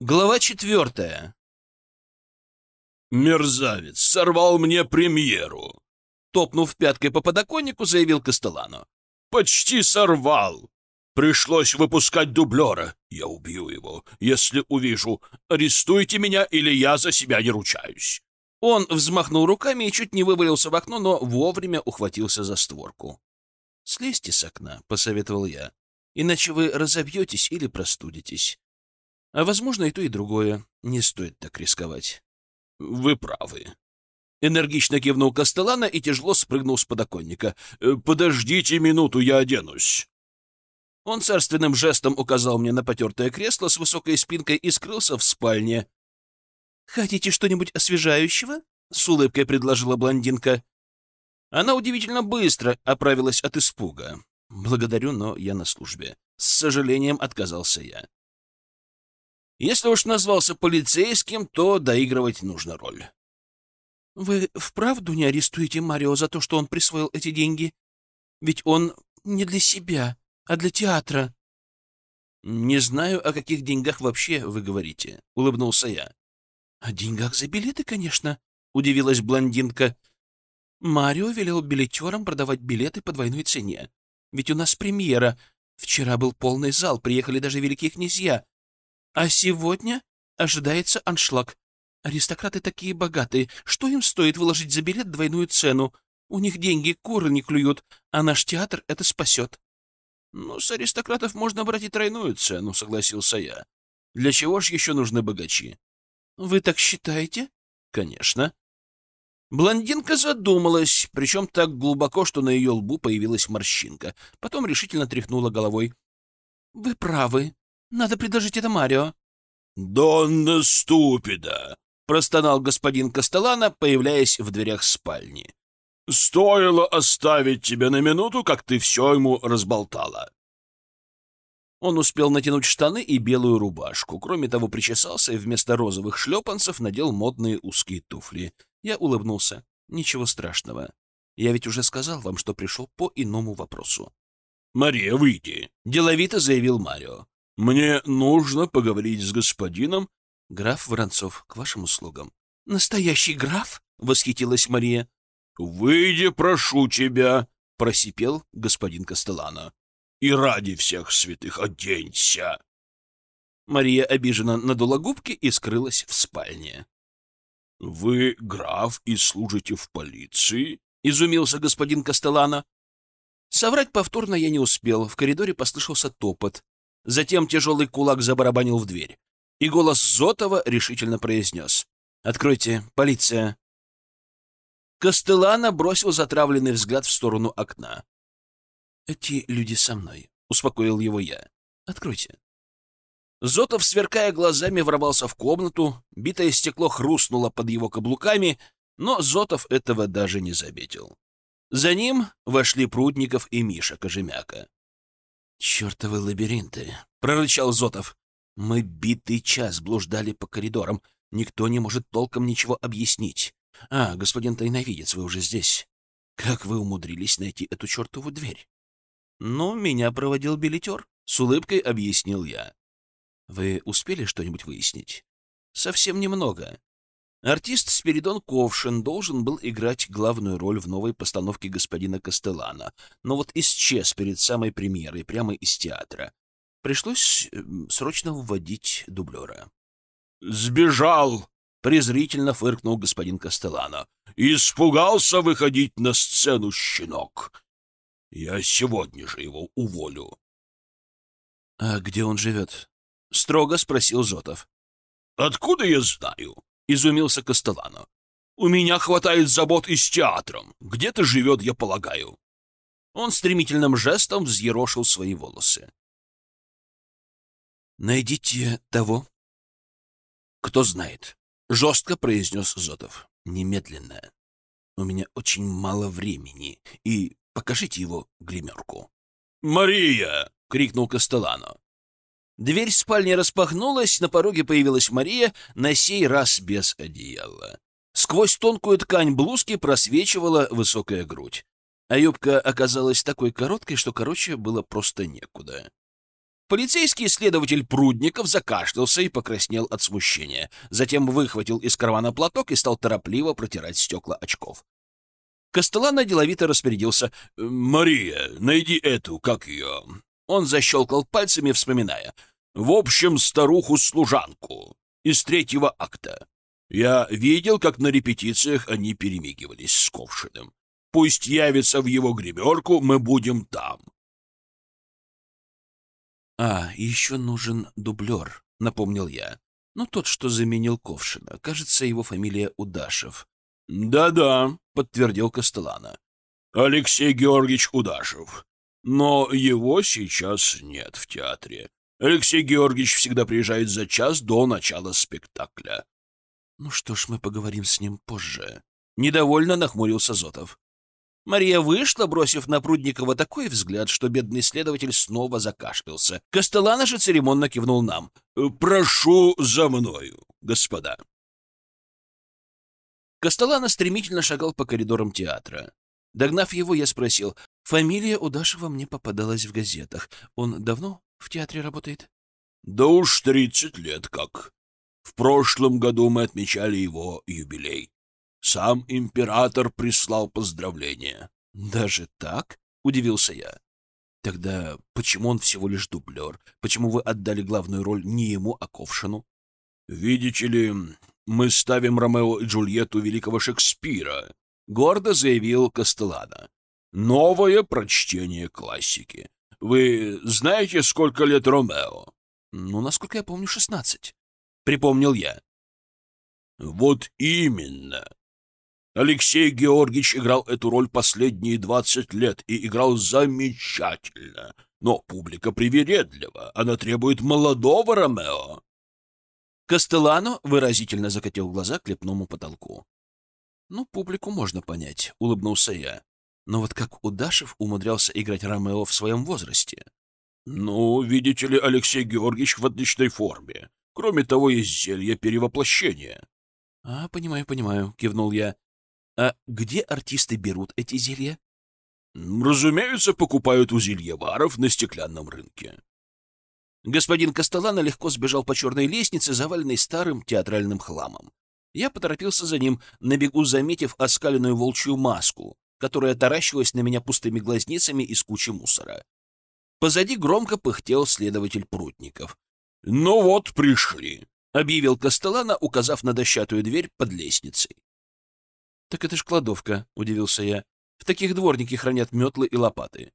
Глава четвертая. «Мерзавец! Сорвал мне премьеру!» Топнув пяткой по подоконнику, заявил Костелано. «Почти сорвал! Пришлось выпускать дублера. Я убью его, если увижу. Арестуйте меня, или я за себя не ручаюсь!» Он взмахнул руками и чуть не вывалился в окно, но вовремя ухватился за створку. «Слезьте с окна», — посоветовал я, — «иначе вы разобьетесь или простудитесь. А, возможно, и то, и другое. Не стоит так рисковать. — Вы правы. Энергично кивнул Костелана и тяжело спрыгнул с подоконника. «Э, — Подождите минуту, я оденусь. Он царственным жестом указал мне на потертое кресло с высокой спинкой и скрылся в спальне. «Хотите что-нибудь освежающего?» — с улыбкой предложила блондинка. Она удивительно быстро оправилась от испуга. «Благодарю, но я на службе». С сожалением отказался я. Если уж назвался полицейским, то доигрывать нужно роль. «Вы вправду не арестуете Марио за то, что он присвоил эти деньги? Ведь он не для себя, а для театра». «Не знаю, о каких деньгах вообще вы говорите», — улыбнулся я. «О деньгах за билеты, конечно», — удивилась блондинка. «Марио велел билетерам продавать билеты по двойной цене. Ведь у нас премьера. Вчера был полный зал, приехали даже великие князья. А сегодня ожидается аншлаг. Аристократы такие богатые. Что им стоит выложить за билет двойную цену? У них деньги куры не клюют, а наш театр это спасет. Ну, с аристократов можно брать и тройную цену, согласился я. Для чего ж еще нужны богачи? Вы так считаете? Конечно. Блондинка задумалась, причем так глубоко, что на ее лбу появилась морщинка. Потом решительно тряхнула головой. — Вы правы. Надо предложить это Марио. «Донна ступида!» — простонал господин Костелана, появляясь в дверях спальни. «Стоило оставить тебя на минуту, как ты все ему разболтала». Он успел натянуть штаны и белую рубашку. Кроме того, причесался и вместо розовых шлепанцев надел модные узкие туфли. Я улыбнулся. Ничего страшного. Я ведь уже сказал вам, что пришел по иному вопросу. «Мария, выйди!» — деловито заявил Марио. «Мне нужно поговорить с господином...» «Граф Воронцов, к вашим услугам». «Настоящий граф?» — восхитилась Мария. «Выйди, прошу тебя!» — просипел господин Костелано. «И ради всех святых оденься!» Мария обиженно надула губки и скрылась в спальне. «Вы граф и служите в полиции?» — изумился господин Костелано. Соврать повторно я не успел. В коридоре послышался топот. Затем тяжелый кулак забарабанил в дверь, и голос Зотова решительно произнес. «Откройте, полиция!» Костелана бросил затравленный взгляд в сторону окна. «Эти люди со мной», — успокоил его я. «Откройте». Зотов, сверкая глазами, ворвался в комнату, битое стекло хрустнуло под его каблуками, но Зотов этого даже не заметил. За ним вошли Прудников и Миша Кожемяка. «Чертовы лабиринты!» — прорычал Зотов. «Мы битый час блуждали по коридорам. Никто не может толком ничего объяснить. А, господин тайновидец, вы уже здесь. Как вы умудрились найти эту чертову дверь?» «Ну, меня проводил билетер», — с улыбкой объяснил я. «Вы успели что-нибудь выяснить?» «Совсем немного. Артист Спиридон Ковшин должен был играть главную роль в новой постановке господина Костелана, но вот исчез перед самой премьерой прямо из театра. Пришлось э, срочно вводить дублера. «Сбежал!» — презрительно фыркнул господин Костелано. «Испугался выходить на сцену, щенок! Я сегодня же его уволю!» «А где он живет?» — строго спросил Зотов. «Откуда я знаю?» — изумился Костелано. «У меня хватает забот и с театром. Где-то живет, я полагаю». Он стремительным жестом взъерошил свои волосы. «Найдите того, кто знает», — жестко произнес Зотов. «Немедленно. У меня очень мало времени, и покажите его гримерку». «Мария!» — крикнул Костелано. Дверь спальни распахнулась, на пороге появилась Мария, на сей раз без одеяла. Сквозь тонкую ткань блузки просвечивала высокая грудь, а юбка оказалась такой короткой, что короче было просто некуда. Полицейский следователь Прудников закашлялся и покраснел от смущения. Затем выхватил из кармана платок и стал торопливо протирать стекла очков. Костелана деловито распорядился. «Мария, найди эту, как ее?» Он защелкал пальцами, вспоминая. «В общем, старуху-служанку из третьего акта. Я видел, как на репетициях они перемигивались с Ковшиным. Пусть явится в его гримерку, мы будем там. «А, еще нужен дублер», — напомнил я. «Ну, тот, что заменил Ковшина. Кажется, его фамилия Удашев». «Да-да», — подтвердил Костелана. «Алексей Георгиевич Удашев. Но его сейчас нет в театре. Алексей Георгиевич всегда приезжает за час до начала спектакля». «Ну что ж, мы поговорим с ним позже». Недовольно нахмурился Зотов. Мария вышла, бросив на Прудникова такой взгляд, что бедный следователь снова закашлялся. Костелана же церемонно кивнул нам. «Прошу за мною, господа». Костелана стремительно шагал по коридорам театра. Догнав его, я спросил, фамилия Удашева мне попадалась в газетах. Он давно в театре работает? Да уж тридцать лет как. В прошлом году мы отмечали его юбилей. Сам император прислал поздравления. Даже так? Удивился я. Тогда почему он всего лишь дублер? Почему вы отдали главную роль не ему, а Ковшину? Видите ли, мы ставим Ромео и Джульетту великого Шекспира, гордо заявил Кастеллано. Новое прочтение классики. Вы знаете, сколько лет Ромео? Ну, насколько я помню, шестнадцать. Припомнил я. Вот именно. Алексей Георгиевич играл эту роль последние двадцать лет и играл замечательно. Но публика привередлива, она требует молодого Ромео. Кастеллано выразительно закатил глаза к лепному потолку. «Ну, публику можно понять», — улыбнулся я. «Но вот как Удашев умудрялся играть Ромео в своем возрасте?» «Ну, видите ли, Алексей Георгиевич в отличной форме. Кроме того, есть зелье перевоплощения». «А, понимаю, понимаю», — кивнул я. А где артисты берут эти зелья? Разумеется, покупают у зельеваров на стеклянном рынке. Господин Костолана легко сбежал по черной лестнице, заваленной старым театральным хламом. Я поторопился за ним, на бегу заметив оскаленную волчью маску, которая таращилась на меня пустыми глазницами из кучи мусора. Позади громко пыхтел следователь Прутников. «Ну вот, пришли», — объявил Костолана, указав на дощатую дверь под лестницей. «Так это ж кладовка», — удивился я. «В таких дворники хранят метлы и лопаты».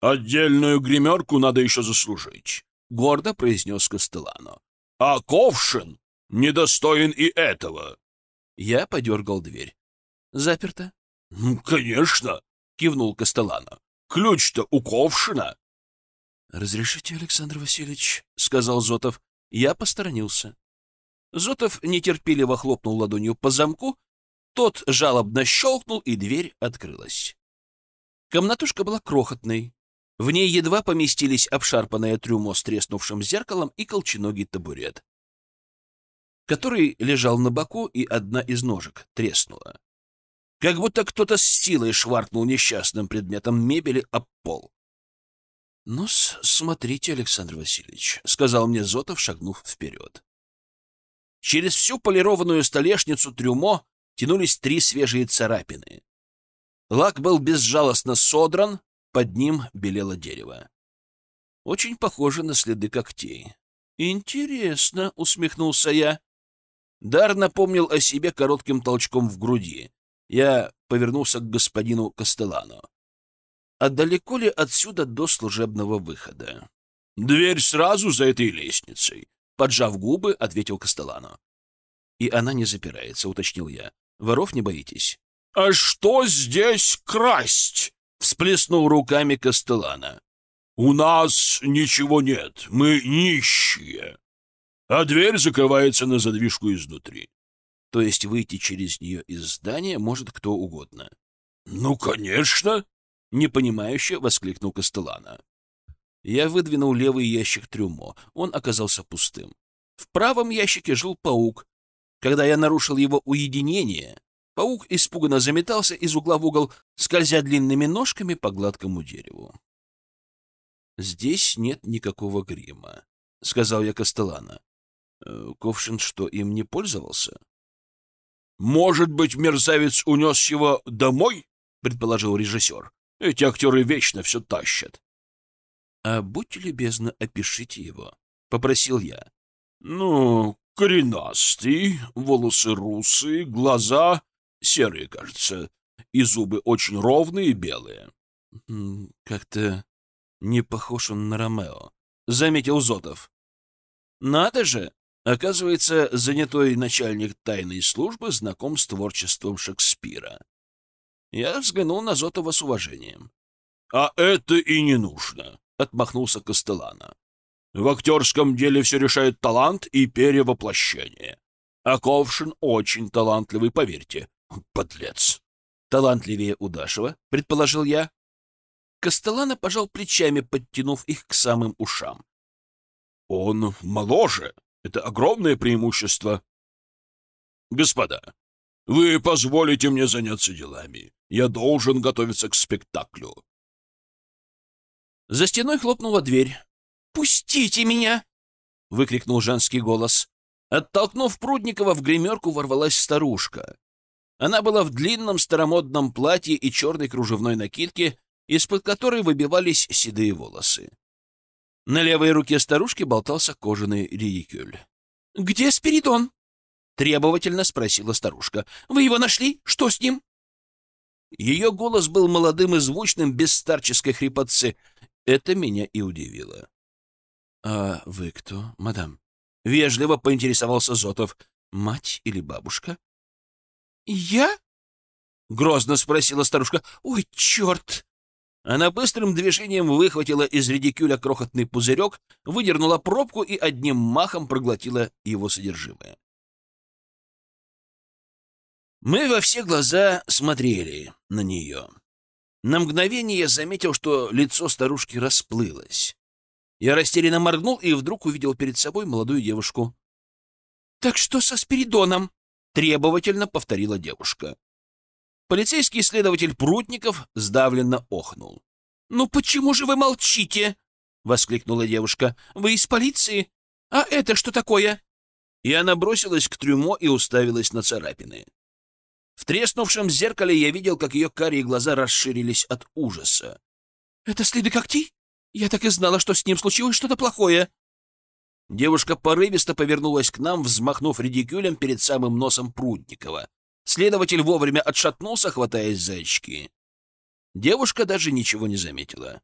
«Отдельную гримерку надо еще заслужить», — гордо произнес Костелано. «А ковшин недостоин и этого». Я подергал дверь. «Заперто?» «Ну, конечно», — кивнул Костелано. «Ключ-то у ковшина». «Разрешите, Александр Васильевич?» — сказал Зотов. Я посторонился. Зотов нетерпеливо хлопнул ладонью по замку, тот жалобно щелкнул, и дверь открылась. Комнатушка была крохотной. В ней едва поместились обшарпанное трюмо с треснувшим зеркалом и колченогий табурет, который лежал на боку, и одна из ножек треснула. Как будто кто-то с силой шваркнул несчастным предметом мебели об пол. — Ну, смотрите, Александр Васильевич, — сказал мне Зотов, шагнув вперед. Через всю полированную столешницу трюмо тянулись три свежие царапины. Лак был безжалостно содран, под ним белело дерево. Очень похоже на следы когтей. «Интересно», — усмехнулся я. Дар напомнил о себе коротким толчком в груди. Я повернулся к господину Кастеллано. «А далеко ли отсюда до служебного выхода?» «Дверь сразу за этой лестницей», — поджав губы, ответил Кастеллано. «И она не запирается», — уточнил я. Воров не боитесь? — А что здесь красть? — всплеснул руками Костелана. — У нас ничего нет, мы нищие. А дверь закрывается на задвижку изнутри. То есть выйти через нее из здания может кто угодно? — Ну, конечно! — непонимающе воскликнул Костелана. Я выдвинул левый ящик трюмо. Он оказался пустым. В правом ящике жил паук, когда я нарушил его уединение, паук испуганно заметался из угла в угол, скользя длинными ножками по гладкому дереву. Здесь нет никакого грима, — сказал я Костелана. Э, Ковшин что, им не пользовался? Может быть, мерзавец унес его домой? — предположил режиссер. Эти актеры вечно все тащат. — А будьте любезны, опишите его, — попросил я. — Ну, коренастый, волосы русые, глаза серые, кажется, и зубы очень ровные и белые. — Как-то не похож он на Ромео, — заметил Зотов. — Надо же! Оказывается, занятой начальник тайной службы знаком с творчеством Шекспира. Я взглянул на Зотова с уважением. — А это и не нужно, — отмахнулся Костелана. — В актерском деле все решает талант и перевоплощение. А Ковшин очень талантливый, поверьте, подлец. — Талантливее Удашева, — предположил я. Костелана пожал плечами, подтянув их к самым ушам. — Он моложе. Это огромное преимущество. — Господа, вы позволите мне заняться делами. Я должен готовиться к спектаклю. За стеной хлопнула дверь. «Пустите меня!» — выкрикнул женский голос. Оттолкнув Прудникова, в гримерку ворвалась старушка. Она была в длинном старомодном платье и черной кружевной накидке, из-под которой выбивались седые волосы. На левой руке старушки болтался кожаный редикюль. «Где Спиридон?» — требовательно спросила старушка. «Вы его нашли? Что с ним?» Ее голос был молодым и звучным, без старческой хрипотцы. Это меня и удивило. «А вы кто, мадам?» — вежливо поинтересовался Зотов. «Мать или бабушка?» «Я?» — грозно спросила старушка. «Ой, черт!» Она быстрым движением выхватила из редикюля крохотный пузырек, выдернула пробку и одним махом проглотила его содержимое. Мы во все глаза смотрели на нее. На мгновение я заметил, что лицо старушки расплылось. Я растерянно моргнул и вдруг увидел перед собой молодую девушку. «Так что со Спиридоном?» — требовательно повторила девушка. Полицейский следователь Прутников сдавленно охнул. «Ну почему же вы молчите?» — воскликнула девушка. «Вы из полиции? А это что такое?» И она бросилась к трюмо и уставилась на царапины. В треснувшем зеркале я видел, как ее карие глаза расширились от ужаса. «Это следы когтей? Я так и знала, что с ним случилось что-то плохое!» Девушка порывисто повернулась к нам, взмахнув редикюлем перед самым носом Прудникова. Следователь вовремя отшатнулся, хватаясь за очки. Девушка даже ничего не заметила.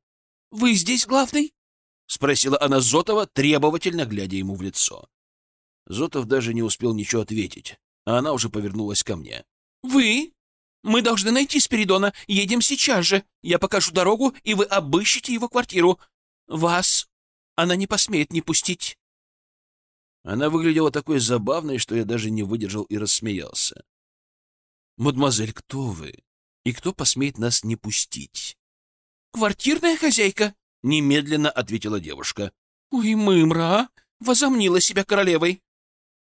«Вы здесь главный?» — спросила она Зотова, требовательно глядя ему в лицо. Зотов даже не успел ничего ответить, а она уже повернулась ко мне. «Вы? Мы должны найти Спиридона. Едем сейчас же. Я покажу дорогу, и вы обыщите его квартиру. Вас она не посмеет не пустить». Она выглядела такой забавной, что я даже не выдержал и рассмеялся. «Мадемуазель, кто вы? И кто посмеет нас не пустить?» «Квартирная хозяйка», — немедленно ответила девушка. «Ой, мымра, возомнила себя королевой.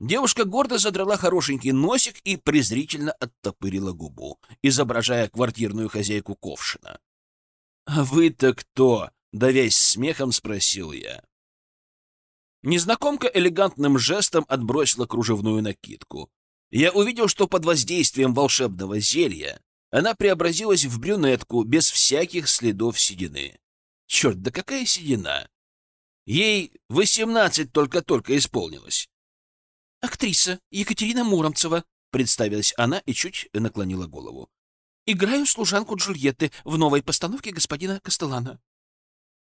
Девушка гордо задрала хорошенький носик и презрительно оттопырила губу, изображая квартирную хозяйку Ковшина. «А вы-то кто?» — давясь смехом, спросил я. Незнакомка элегантным жестом отбросила кружевную накидку. Я увидел, что под воздействием волшебного зелья она преобразилась в брюнетку без всяких следов седины. Черт, да какая седина! Ей восемнадцать только-только исполнилось. «Актриса Екатерина Муромцева», — представилась она и чуть наклонила голову. «Играю служанку Джульетты в новой постановке господина Костелана».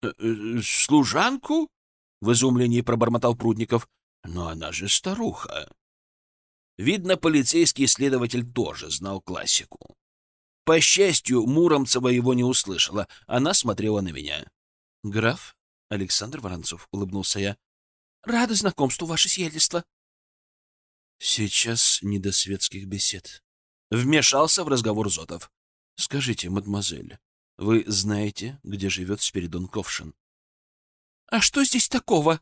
«Э, э, «Служанку?» — в изумлении пробормотал Прудников. «Но она же старуха». Видно, полицейский следователь тоже знал классику. По счастью, Муромцева его не услышала. Она смотрела на меня. «Граф Александр Воронцов», — улыбнулся я. «Рада знакомству, ваше сиятельство». Сейчас не до светских бесед. Вмешался в разговор Зотов. Скажите, мадемуазель, вы знаете, где живет Спиридон Ковшин? А что здесь такого?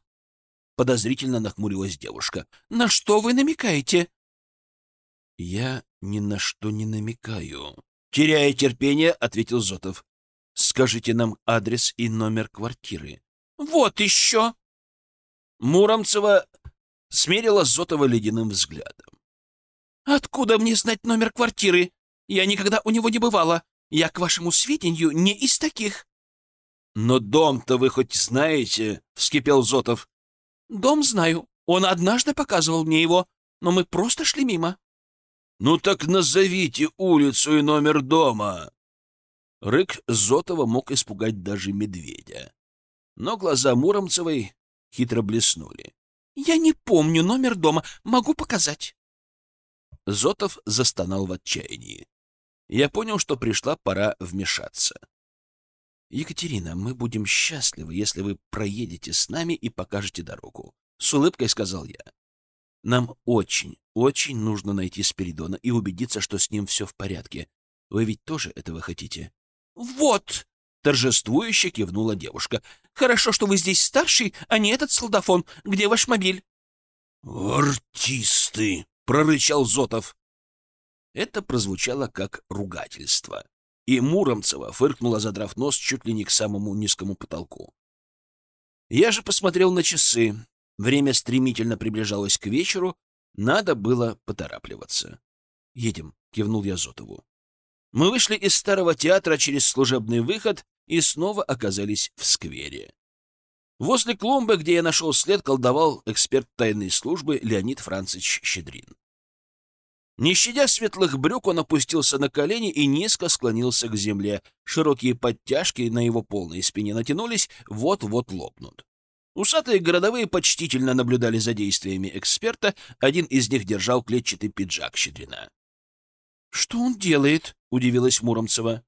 Подозрительно нахмурилась девушка. На что вы намекаете? Я ни на что не намекаю. Теряя терпение, ответил Зотов. Скажите нам адрес и номер квартиры. Вот еще! Муромцева смерила Зотова ледяным взглядом. Откуда мне знать номер квартиры? Я никогда у него не бывала. Я, к вашему сведению, не из таких. Но дом-то вы хоть знаете, — вскипел Зотов. Дом знаю. Он однажды показывал мне его, но мы просто шли мимо. Ну так назовите улицу и номер дома. Рык Зотова мог испугать даже медведя. Но глаза Муромцевой хитро блеснули. «Я не помню номер дома. Могу показать». Зотов застонал в отчаянии. Я понял, что пришла пора вмешаться. «Екатерина, мы будем счастливы, если вы проедете с нами и покажете дорогу», — с улыбкой сказал я. «Нам очень, очень нужно найти Спиридона и убедиться, что с ним все в порядке. Вы ведь тоже этого хотите?» «Вот!» — торжествующе кивнула девушка. «Хорошо, что вы здесь старший, а не этот солдафон. Где ваш мобиль?» «Артисты!» — прорычал Зотов. Это прозвучало как ругательство, и Муромцева фыркнула, задрав нос чуть ли не к самому низкому потолку. Я же посмотрел на часы. Время стремительно приближалось к вечеру, надо было поторапливаться. «Едем», — кивнул я Зотову. Мы вышли из старого театра через служебный выход и снова оказались в сквере. Возле клумбы, где я нашел след, колдовал эксперт тайной службы Леонид Францич Щедрин. Не щадя светлых брюк, он опустился на колени и низко склонился к земле. Широкие подтяжки на его полной спине натянулись, вот-вот лопнут. Усатые городовые почтительно наблюдали за действиями эксперта, один из них держал клетчатый пиджак Щедрина. «Что он делает?» — удивилась Муромцева.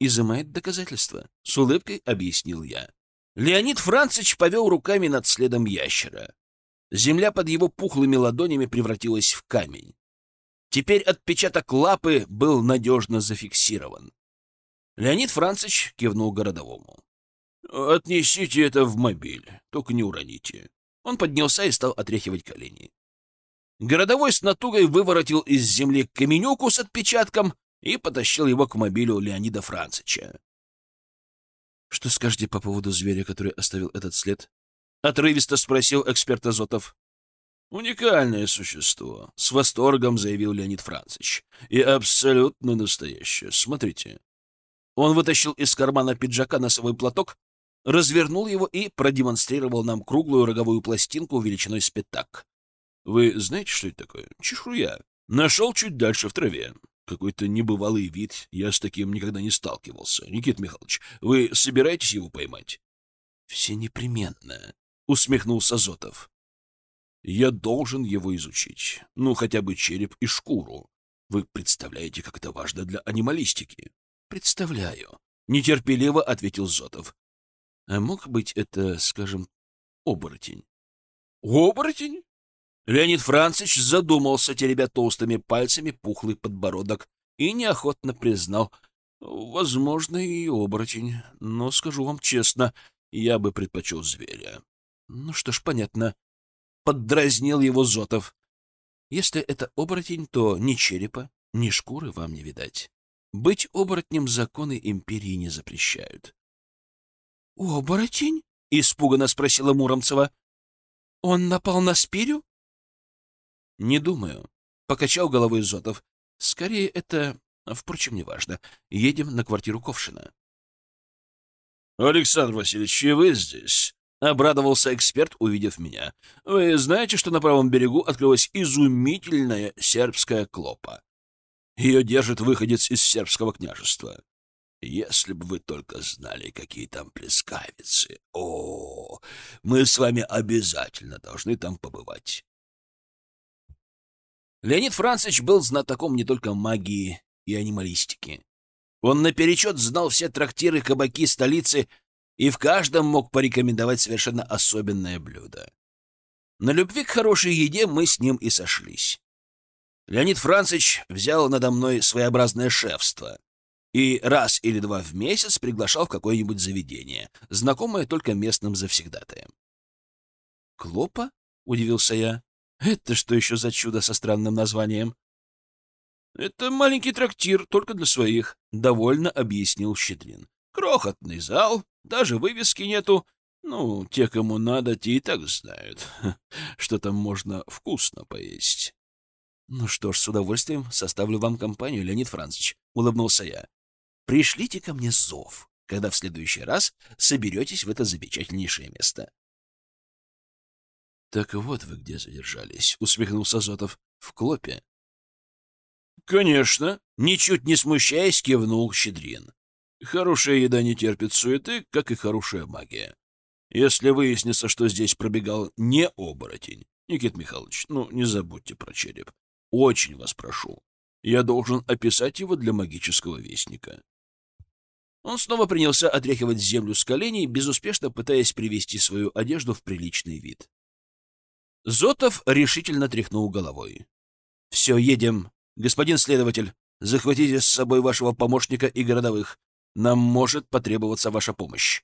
«Изымает доказательства», — с улыбкой объяснил я. Леонид Францич повел руками над следом ящера. Земля под его пухлыми ладонями превратилась в камень. Теперь отпечаток лапы был надежно зафиксирован. Леонид Францич кивнул городовому. «Отнесите это в мобиль, только не уроните». Он поднялся и стал отряхивать колени. Городовой с натугой выворотил из земли каменюку с отпечатком и потащил его к мобилю Леонида Францича. «Что скажете по поводу зверя, который оставил этот след?» — отрывисто спросил эксперт Азотов. «Уникальное существо», — с восторгом заявил Леонид Францич. «И абсолютно настоящее. Смотрите». Он вытащил из кармана пиджака носовой платок, развернул его и продемонстрировал нам круглую роговую пластинку величиной с пятак. Вы знаете, что это такое? Чешуя. Нашел чуть дальше в траве. Какой-то небывалый вид. Я с таким никогда не сталкивался. Никит Михайлович, вы собираетесь его поймать? Все непременно, усмехнулся Зотов. Я должен его изучить. Ну, хотя бы череп и шкуру. Вы представляете, как это важно для анималистики? Представляю. Нетерпеливо ответил Зотов. А мог быть это, скажем, оборотень? Оборотень? Леонид Францич задумался, теребя толстыми пальцами пухлый подбородок, и неохотно признал, возможно, и оборотень, но, скажу вам честно, я бы предпочел зверя. Ну что ж, понятно. Поддразнил его Зотов. Если это оборотень, то ни черепа, ни шкуры вам не видать. Быть оборотнем законы империи не запрещают. — Оборотень? — испуганно спросила Муромцева. — Он напал на Спирю? Не думаю. Покачал головой Зотов. Скорее, это... Впрочем, неважно. Едем на квартиру Ковшина. Александр Васильевич, и вы здесь? Обрадовался эксперт, увидев меня. Вы знаете, что на правом берегу открылась изумительная сербская клопа? Ее держит выходец из сербского княжества. Если бы вы только знали, какие там плескавицы. О, мы с вами обязательно должны там побывать. Леонид Францич был знатоком не только магии и анималистики. Он наперечет знал все трактиры, кабаки столицы и в каждом мог порекомендовать совершенно особенное блюдо. На любви к хорошей еде мы с ним и сошлись. Леонид Францич взял надо мной своеобразное шефство и раз или два в месяц приглашал в какое-нибудь заведение, знакомое только местным завсегдатаем. «Клопа?» — удивился я. Это что еще за чудо со странным названием? Это маленький трактир, только для своих, довольно объяснил Щедрин. Крохотный зал, даже вывески нету. Ну, те, кому надо, те и так знают, что там можно вкусно поесть. Ну что ж, с удовольствием составлю вам компанию, Леонид Францович, — улыбнулся я. Пришлите ко мне зов, когда в следующий раз соберетесь в это замечательнейшее место. Так вот вы где задержались, — усмехнулся Зотов. В Клопе. Конечно, ничуть не смущаясь, кивнул Щедрин. Хорошая еда не терпит суеты, как и хорошая магия. Если выяснится, что здесь пробегал не оборотень, Никит Михайлович, ну, не забудьте про череп. Очень вас прошу. Я должен описать его для магического вестника. Он снова принялся отряхивать землю с коленей, безуспешно пытаясь привести свою одежду в приличный вид. Зотов решительно тряхнул головой. — Все, едем. Господин следователь, захватите с собой вашего помощника и городовых. Нам может потребоваться ваша помощь.